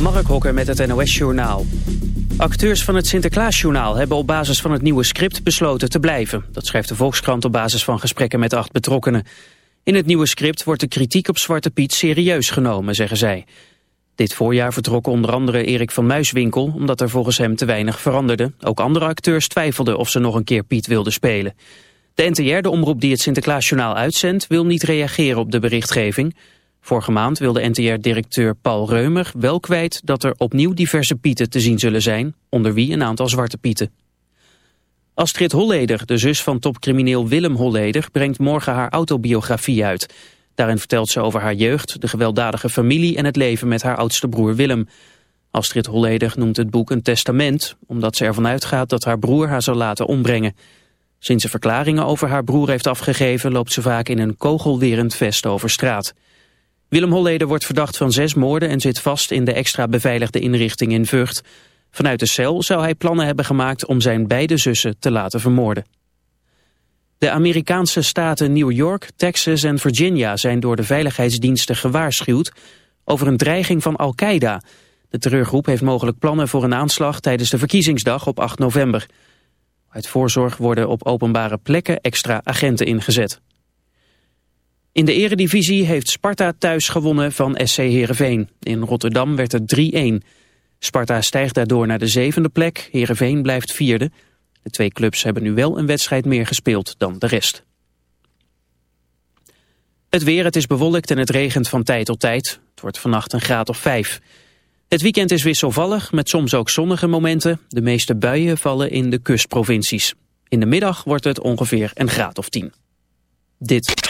Mark Hokker met het NOS Journaal. Acteurs van het Sinterklaasjournaal hebben op basis van het nieuwe script besloten te blijven. Dat schrijft de Volkskrant op basis van gesprekken met acht betrokkenen. In het nieuwe script wordt de kritiek op Zwarte Piet serieus genomen, zeggen zij. Dit voorjaar vertrok onder andere Erik van Muiswinkel... omdat er volgens hem te weinig veranderde. Ook andere acteurs twijfelden of ze nog een keer Piet wilden spelen. De NTR, de omroep die het Sinterklaasjournaal uitzendt... wil niet reageren op de berichtgeving... Vorige maand wilde NTR-directeur Paul Reumer wel kwijt dat er opnieuw diverse pieten te zien zullen zijn, onder wie een aantal zwarte pieten. Astrid Holleder, de zus van topcrimineel Willem Holleder, brengt morgen haar autobiografie uit. Daarin vertelt ze over haar jeugd, de gewelddadige familie en het leven met haar oudste broer Willem. Astrid Holleder noemt het boek een testament, omdat ze ervan uitgaat dat haar broer haar zal laten ombrengen. Sinds ze verklaringen over haar broer heeft afgegeven, loopt ze vaak in een kogelwerend vest over straat. Willem Holleder wordt verdacht van zes moorden en zit vast in de extra beveiligde inrichting in Vught. Vanuit de cel zou hij plannen hebben gemaakt om zijn beide zussen te laten vermoorden. De Amerikaanse staten New York, Texas en Virginia zijn door de veiligheidsdiensten gewaarschuwd over een dreiging van Al-Qaeda. De terreurgroep heeft mogelijk plannen voor een aanslag tijdens de verkiezingsdag op 8 november. Uit voorzorg worden op openbare plekken extra agenten ingezet. In de eredivisie heeft Sparta thuis gewonnen van SC Heerenveen. In Rotterdam werd het 3-1. Sparta stijgt daardoor naar de zevende plek, Heerenveen blijft vierde. De twee clubs hebben nu wel een wedstrijd meer gespeeld dan de rest. Het weer, het is bewolkt en het regent van tijd tot tijd. Het wordt vannacht een graad of vijf. Het weekend is wisselvallig, met soms ook zonnige momenten. De meeste buien vallen in de kustprovincies. In de middag wordt het ongeveer een graad of tien. Dit.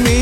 Me.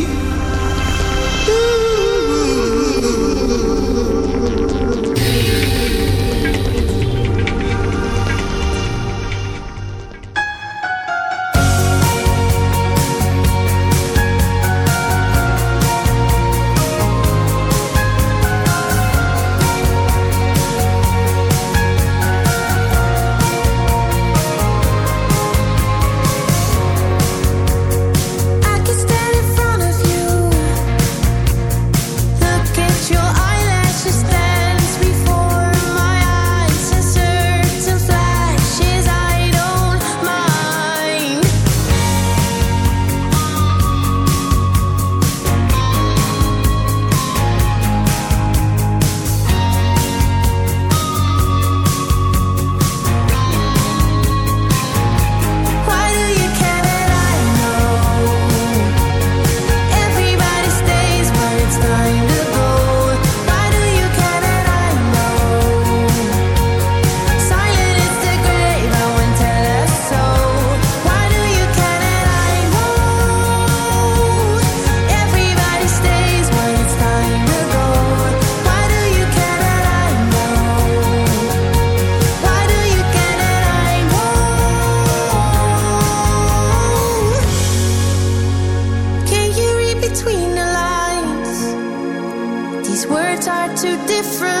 two different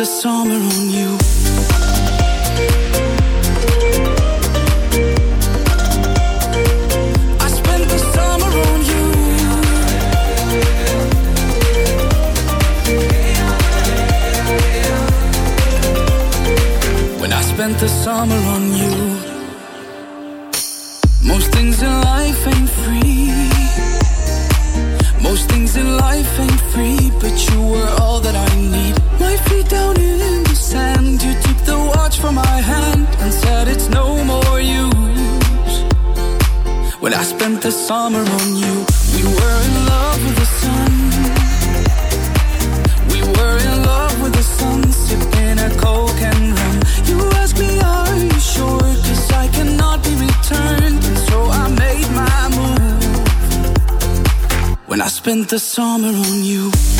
The summer the summer on you.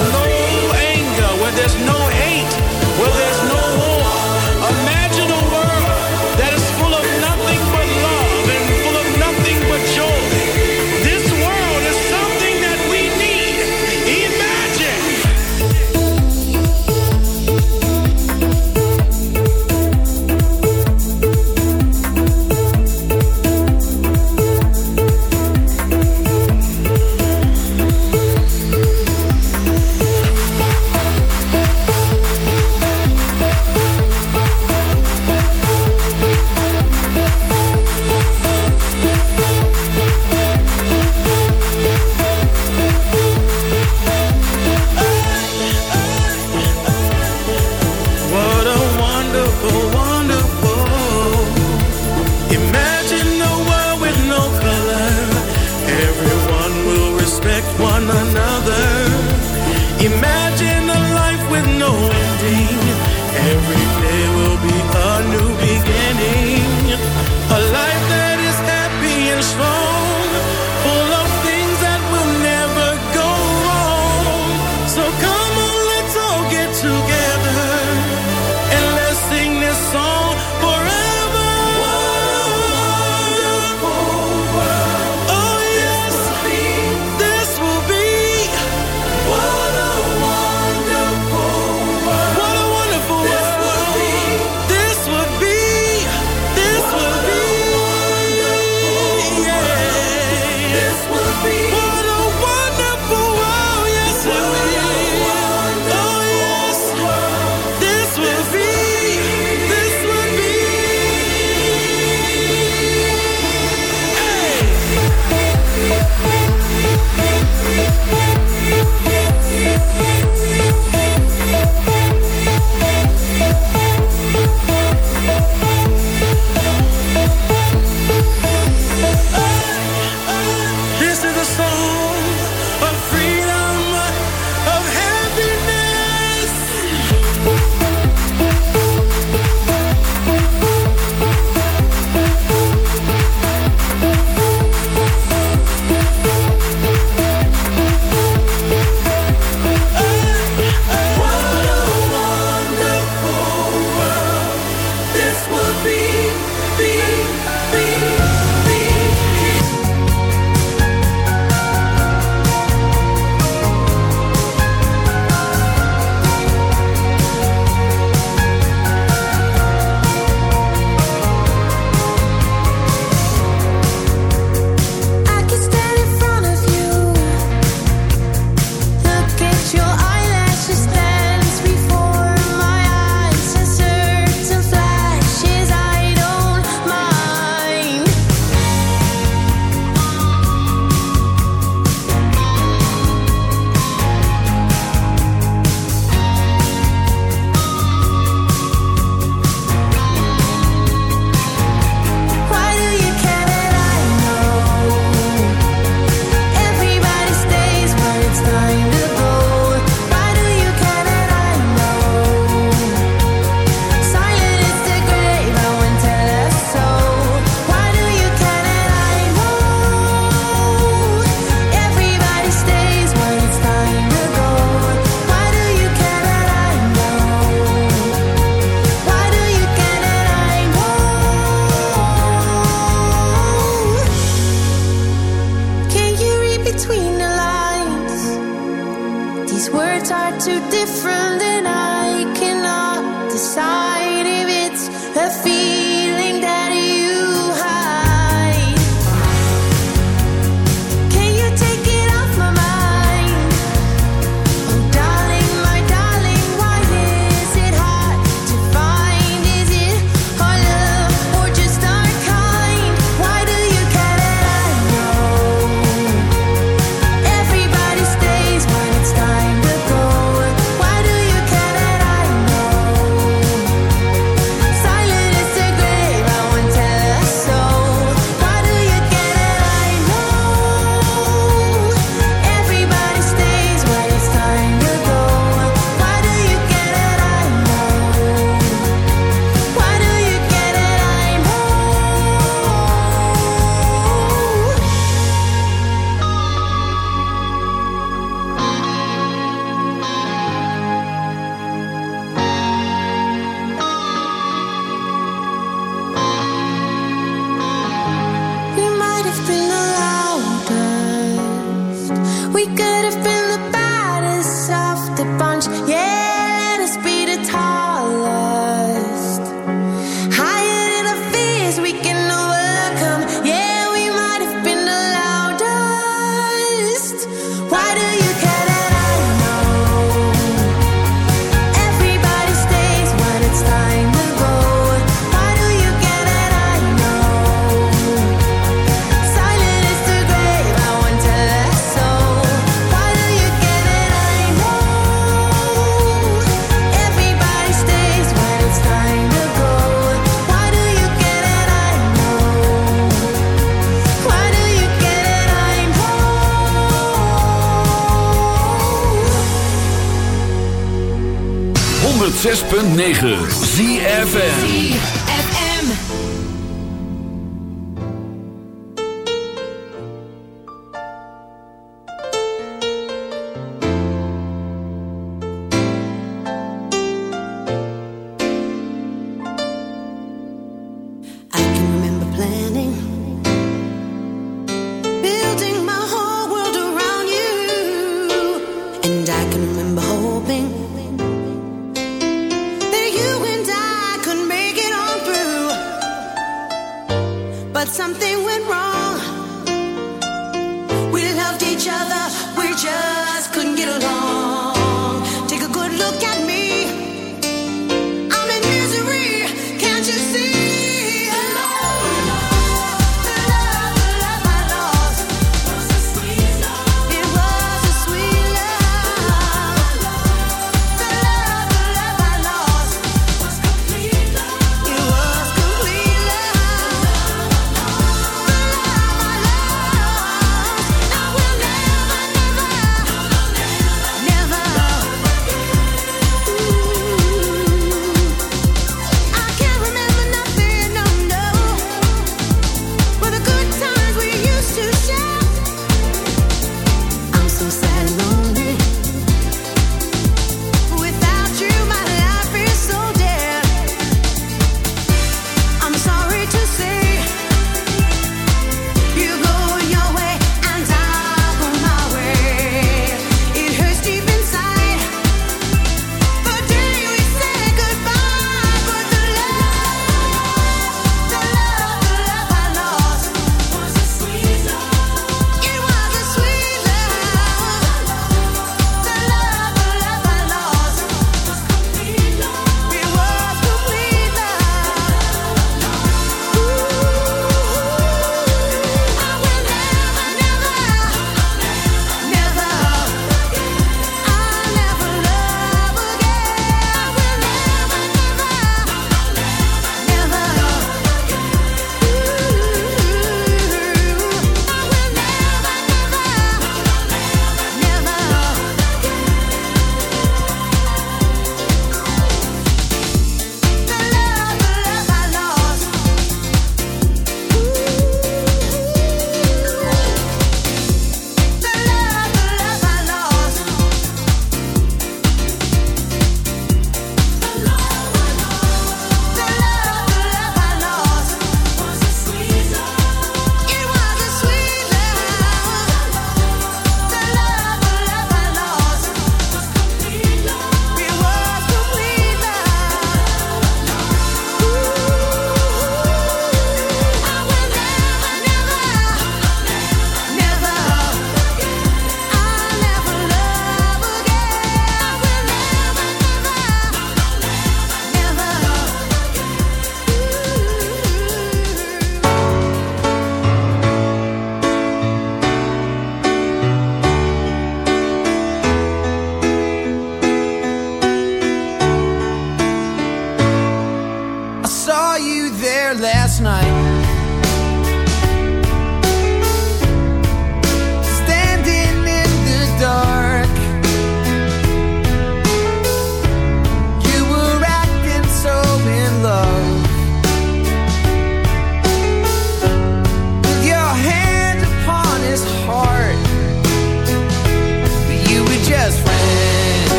ZFM.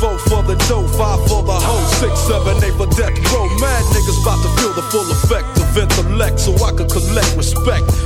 four for the dough, five for the hoe, six, seven, eight for death row. Mad niggas about to feel the full effect of intellect so I can collect respect.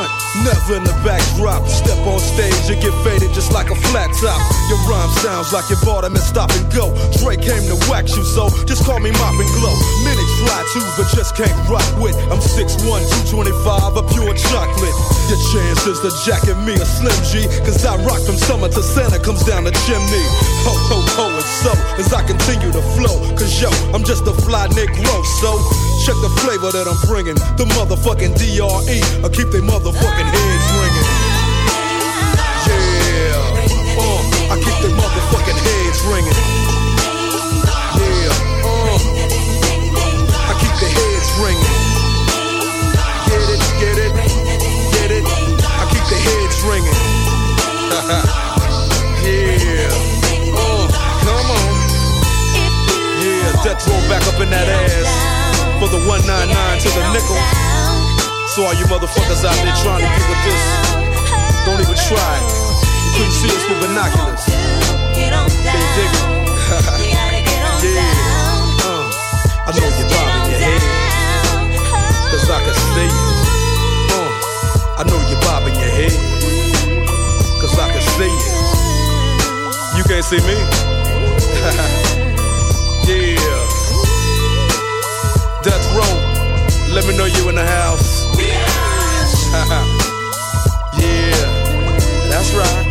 never in the backdrop. Step on stage, you get faded just like a flat top. Your rhyme sounds like you bought them and stop and go. Dre came to wax you, so just call me Mop and Glow. Minutes fly too, but just can't rock with. I'm 6'1, 225, a pure chocolate. Your chances to jacket me a Slim G, cause I rock from summer to Santa comes down the chimney. Ho, ho, ho, and so as I continue to flow, cause yo, I'm just a fly Negro, so check the flavor that I'm bringing. The motherfucking DRE, I keep they motherfucking heads ringing. Yeah, uh, I keep they motherfucking heads ringing. Yeah, uh, I keep the heads ringing. Get it, get it, get it. I keep the heads ringing. yeah, uh, come on. Yeah, death row back up in that ass for the 199 to the nickel. So all you motherfuckers out there trying to get with this, don't even try. You couldn't see us with binoculars. They dig it. Yeah. Uh, I know you're bobbing your head, cause I can see you. Uh, I know you're bobbing your head, cause I can see you. You can't see me? yeah. Death row, let me know you in the house. yeah, that's right.